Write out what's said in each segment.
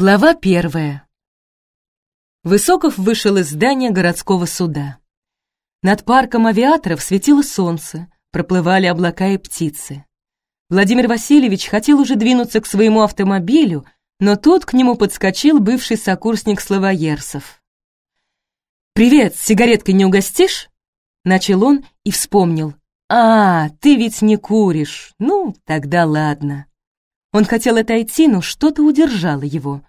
Глава первая. Высоков вышел из здания городского суда. Над парком авиаторов светило солнце, проплывали облака и птицы. Владимир Васильевич хотел уже двинуться к своему автомобилю, но тут к нему подскочил бывший сокурсник Славоерсов. «Привет, сигареткой не угостишь?» Начал он и вспомнил. «А, ты ведь не куришь. Ну, тогда ладно». Он хотел отойти, но что-то удержало его.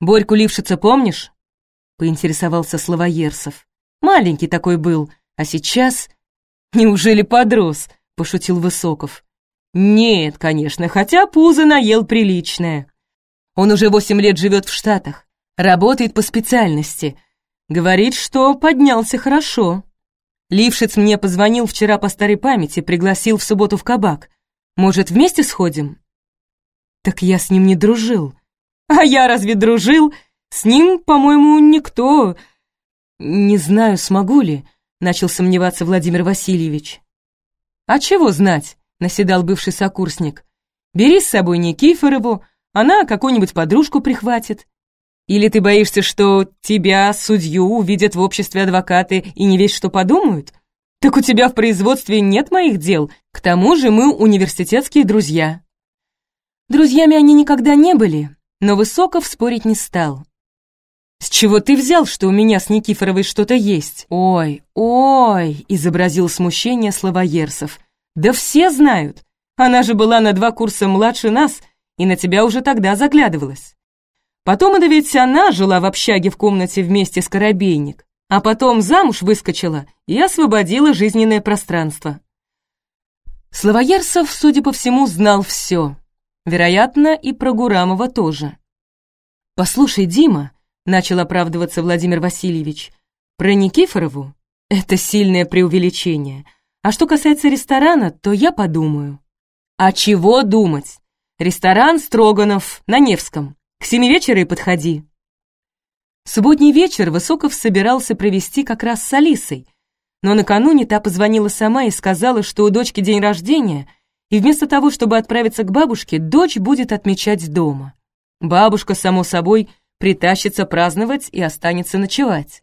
«Борьку Лившица помнишь?» — поинтересовался Славоерсов. «Маленький такой был, а сейчас...» «Неужели подрос?» — пошутил Высоков. «Нет, конечно, хотя пузо наел приличное. Он уже восемь лет живет в Штатах, работает по специальности. Говорит, что поднялся хорошо. Лившиц мне позвонил вчера по старой памяти, пригласил в субботу в кабак. Может, вместе сходим?» «Так я с ним не дружил». «А я разве дружил? С ним, по-моему, никто...» «Не знаю, смогу ли», — начал сомневаться Владимир Васильевич. «А чего знать?» — наседал бывший сокурсник. «Бери с собой Никифорову, она какую-нибудь подружку прихватит. Или ты боишься, что тебя, судью, увидят в обществе адвокаты и не весь что подумают? Так у тебя в производстве нет моих дел, к тому же мы университетские друзья». Друзьями они никогда не были, но Высоков спорить не стал. «С чего ты взял, что у меня с Никифоровой что-то есть?» «Ой, ой!» — изобразил смущение Славоерсов. «Да все знают! Она же была на два курса младше нас и на тебя уже тогда заглядывалась. Потом это ведь она жила в общаге в комнате вместе с Коробейник а потом замуж выскочила и освободила жизненное пространство. Славоярцев, судя по всему, знал все. Вероятно, и про Гурамова тоже. «Послушай, Дима», — начал оправдываться Владимир Васильевич, «про Никифорову — это сильное преувеличение. А что касается ресторана, то я подумаю». «А чего думать? Ресторан Строганов на Невском. К семи вечера и подходи». Субботний вечер Высоков собирался провести как раз с Алисой, но накануне та позвонила сама и сказала, что у дочки день рождения, и вместо того, чтобы отправиться к бабушке, дочь будет отмечать дома. Бабушка, само собой, притащится праздновать и останется ночевать.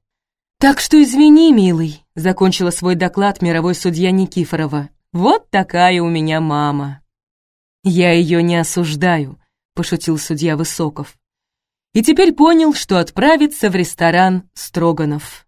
«Так что извини, милый», — закончила свой доклад мировой судья Никифорова. «Вот такая у меня мама». «Я ее не осуждаю», — пошутил судья Высоков и теперь понял, что отправится в ресторан Строганов.